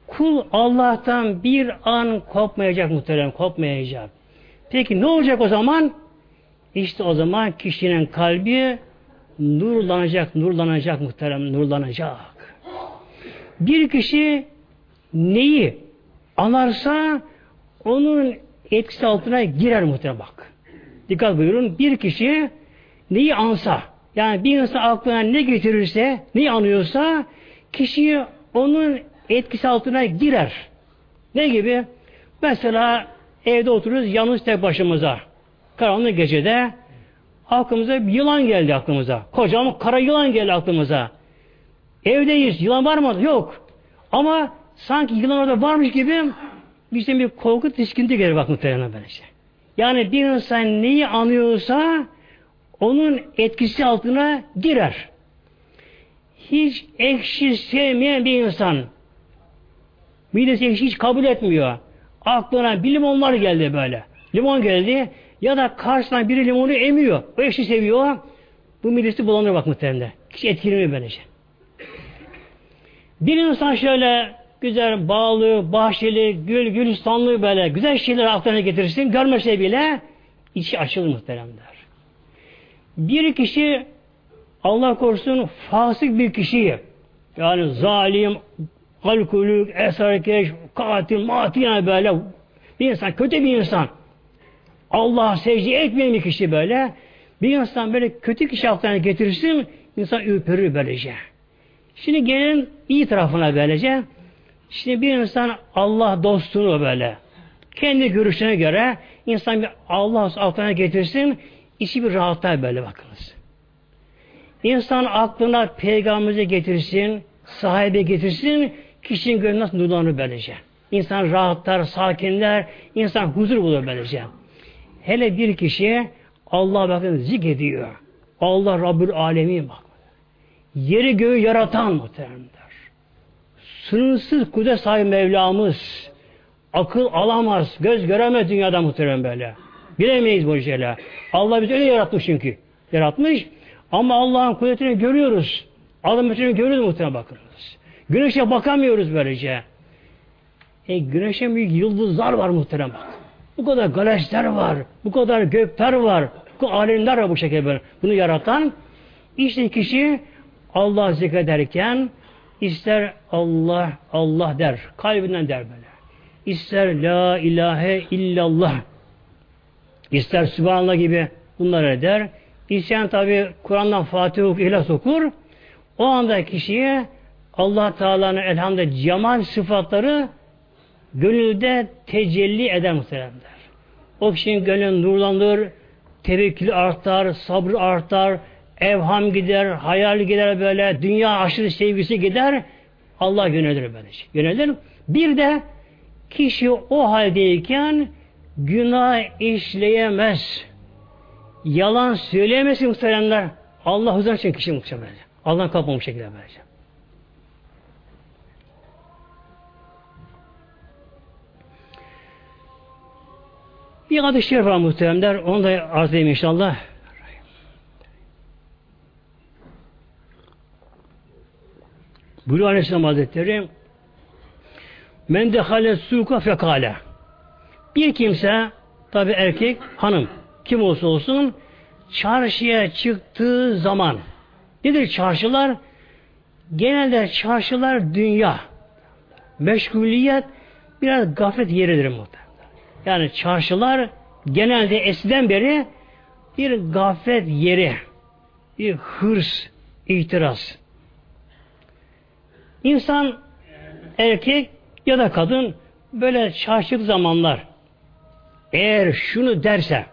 Kul Allah'tan bir an kopmayacak muhterem, kopmayacak. Peki ne olacak o zaman? İşte o zaman kişinin kalbi nurlanacak, nurlanacak muhterem, nurlanacak. Bir kişi neyi anarsa onun etkisi altına girer muhterem bak. Dikkat buyurun. Bir kişi neyi ansa, yani bir insan aklına ne getirirse, neyi anıyorsa kişi onun etkisi altına girer. Ne gibi? Mesela evde oturuyoruz yalnız tek başımıza. Karanlık gecede aklımıza bir yılan geldi aklımıza. Kocaman kara yılan geldi aklımıza. Evdeyiz. Yılan var mı? Yok. Ama sanki yılan orada varmış gibi bizde bir korku tiskinti gelir bak muhtemelen böylece. Yani bir insan neyi anıyorsa onun etkisi altına girer. Hiç ekşi sevmeyen bir insan midesi ekşi hiç kabul etmiyor. Aklına bir limonlar geldi böyle. Limon geldi ya da karşısından biri limonu emiyor. O ekşi seviyor. Bu midesi bulanır bak muhtemelen. Hiç etkilemiyor böylece. Bir insan şöyle güzel bağlı, bahçeli, gül, gülistanlı böyle güzel şeyler aklına getirsin, görmese bile içi açılır muhteremler. Bir kişi Allah korusun fasık bir kişi yani zalim, alkolük, esarkeş, katil, mati yani böyle bir insan, kötü bir insan Allah secde etmeyen bir kişi böyle bir insan böyle kötü kişi aklına getirsin insan ürperir böylece. Şimdi gelin iyi tarafına böylece. Şimdi bir insan Allah dostunu böyle kendi görüşüne göre insan bir Allah aklına getirsin işi bir rahatlar böyle bakınız. İnsan aklına peygamberimize getirsin, sahibi getirsin, kişinin gönlü nasıl nurlanır böylece. İnsan rahatlar, sakinler, insan huzur bulur böylece. Hele bir kişi Allah bakın zikrediyor. Allah Rabbül Alemin bak. Yeri göğü yaratan muhteremler. Sınırsız kudret sahibi Mevlamız. Akıl alamaz, göz göremez dünyada muhterem böyle. Bilemeyiz bu şeyler. Allah bizi öyle yaratmış çünkü. Yaratmış. Ama Allah'ın kudretini görüyoruz. Kudretini görüyoruz muhtemelen bakıyoruz. Güneşe bakamıyoruz böylece. E, güneşe büyük yıldızlar var muhterem bak. Bu kadar galaksiler var. Bu kadar gökler var. Bu alemler var bu şekilde böyle. Bunu yaratan işte kişi Allah zikrederken ister Allah Allah der. Kalbinden der böyle. İster la ilahe illallah ister Sübhanallah gibi bunları der. İsteyen tabi Kur'an'dan Fatiha okur, İhlas okur. O anda kişiye Allah Teala'nın elhamdülillah cemal sıfatları gönülde tecelli eder muhtemelen. O kişinin gönlü nurlanır, tevekkül artar, sabrı artar, evham gider, hayal gider böyle, dünya aşırı sevgisi gider, Allah yönelir böyle. Yönelir. Bir de kişi o haldeyken günah işleyemez. Yalan söyleyemez muhteremler. Allah huzur için kişi muhtemelen. Allah'ın kapmamış şekilde böylece. Bir hadis-i şerif var muhteremler. Onu da arz edeyim inşallah. Buyuruyor Aleyhisselam Hazretleri Men dehale suka fekale Bir kimse tabi erkek, hanım kim olsa olsun çarşıya çıktığı zaman nedir çarşılar? Genelde çarşılar dünya meşguliyet biraz gaflet yeridir muhtemelen. Yani çarşılar genelde eskiden beri bir gaflet yeri, bir hırs, itiraz. İnsan erkek ya da kadın böyle çarşık zamanlar eğer şunu derse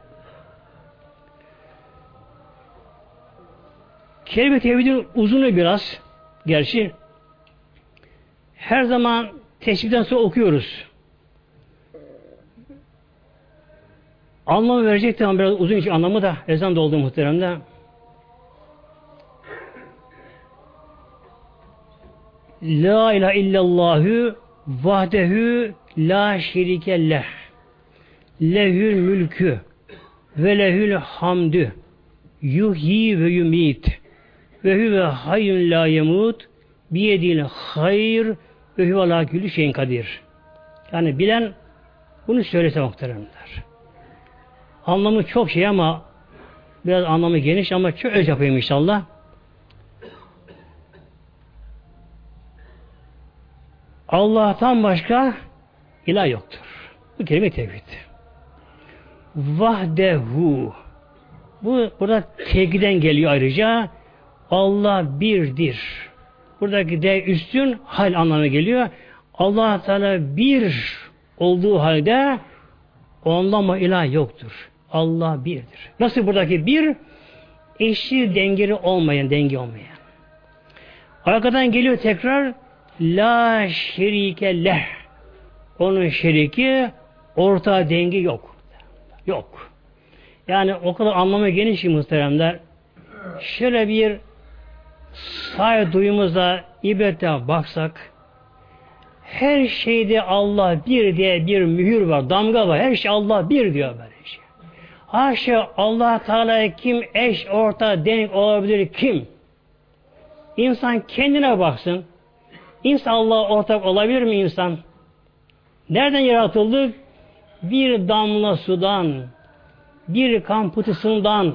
Kelime tevhidin uzunu biraz. Gerçi her zaman teşbihden sonra okuyoruz. Anlamı verecektim ama biraz uzun için anlamı da ezan doldu muhteremde. La ilahe illallahu vahdehu la şerike leh. Lehül mülkü ve lehül hamdü yuhyi ve yumit ve huve hayyun la yemut biyedil hayr ve huve la külü şeyin kadir. Yani bilen bunu söylese muhteremler. Anlamı çok şey ama biraz anlamı geniş ama çok öz yapayım inşallah. Allah'tan başka ilah yoktur. Bu kelime tevhid. Vahdehu. Bu burada tekiden geliyor ayrıca. Allah birdir. Buradaki de üstün hal anlamına geliyor. Allah Teala bir olduğu halde ondan ama ilah yoktur. Allah birdir. Nasıl buradaki bir? Eşi dengeli olmayan, denge olmayan. Arkadan geliyor tekrar La şerike leh. Onun şeriki orta dengi yok. Yok. Yani o kadar anlamı geniş ki muhteremler. Şöyle bir say duyumuzda ibadete baksak her şeyde Allah bir diye bir mühür var, damga var. Her şey Allah bir diyor böyle şey. Haşa Allah Teala kim eş, orta, denk olabilir kim? İnsan kendine baksın. İnsan Allah'a ortak olabilir mi insan? Nereden yaratıldık? Bir damla sudan, bir kan pıtısından,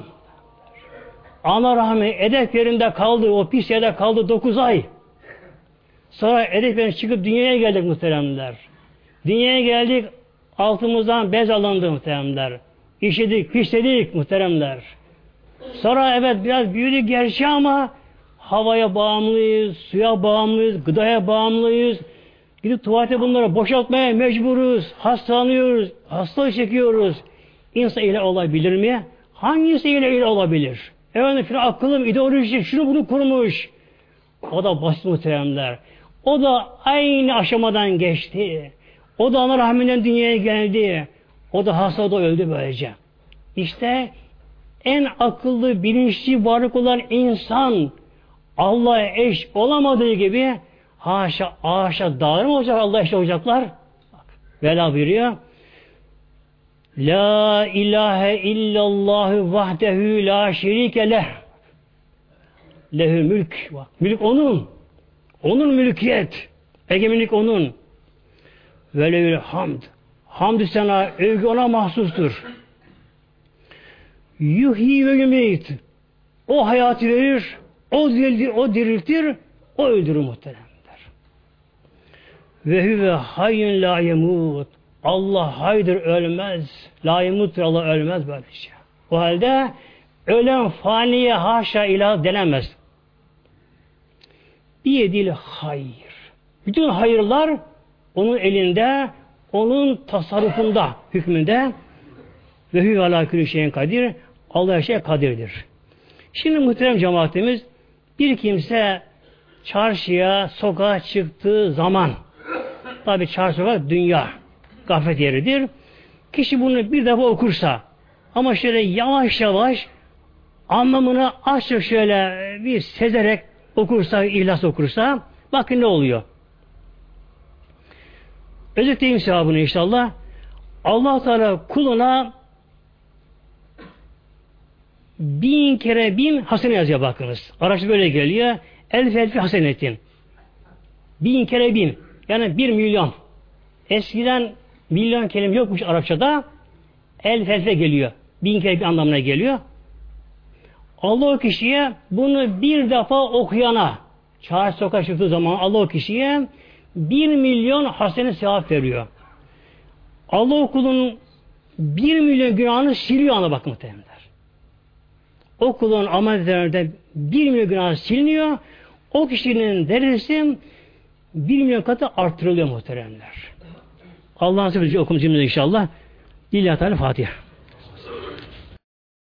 ana rahmi edep yerinde kaldı, o pis yerde kaldı dokuz ay. Sonra edep yerine çıkıp dünyaya geldik muhteremler. Dünyaya geldik, altımızdan bez alındı muhteremler. İşedik, pisledik muhteremler. Sonra evet biraz büyüdük gerçi ama havaya bağımlıyız, suya bağımlıyız, gıdaya bağımlıyız. Gidip tuvalete bunları boşaltmaya mecburuz, hastalanıyoruz, hastalık çekiyoruz. İnsan ile olabilir mi? Hangisi ile ile olabilir? Efendim filan akıllım, ideolojik, şunu bunu kurmuş. O da basit muhteremler. O da aynı aşamadan geçti. O da ana rahminden dünyaya geldi. O da hastada öldü böylece. İşte en akıllı, bilinçli varlık olan insan Allah'a eş olamadığı gibi haşa haşa dağır mı olacak Allah eş olacaklar? Bak, Vela buyuruyor. La ilahe illallah vahdehu la şerike leh. Lehü mülk. Mülk onun. Onun mülkiyet. Egemenlik onun. Ve lehül hamd. Hamd sana, övgü ona mahsustur. Yuhyi ve yumit. O hayatı verir, o diriltir, o diriltir, o öldürür muhteremler. Ve huve hayyun la yemut. Allah haydır ölmez. La yemuttur Allah ölmez böyle şey. O halde ölen faniye haşa ilah denemez. Biyedil hayır. Bütün hayırlar onun elinde, onun tasarrufunda, hükmünde ve hü ala şeyin kadir. Allah her şeye kadirdir. Şimdi muhterem cemaatimiz bir kimse çarşıya, sokağa çıktığı zaman tabi çarşı sokak dünya gaflet yeridir. Kişi bunu bir defa okursa ama şöyle yavaş yavaş anlamını açık şöyle bir sezerek okursa, ihlas okursa bakın ne oluyor. Özetleyeyim sevabını inşallah. allah Teala kuluna bin kere bin hasene yazıyor bakınız. Araçta böyle geliyor. Elf elfi hasenetin. Bin kere bin. Yani bir milyon. Eskiden milyon kelime yokmuş Arapçada. Elf elfe geliyor. Bin bir anlamına geliyor. Allah o kişiye bunu bir defa okuyana çağrı sokağa çıktığı zaman Allah o kişiye bir milyon hasene sevap veriyor. Allah okulun bir milyon günahını siliyor ana bakın muhtemelen o kulun amellerde bir milyon günah siliniyor. O kişinin derecesi bir milyon katı arttırılıyor muhteremler. Allah'ın sebebi okumuz inşallah. Lillahi Teala Fatiha.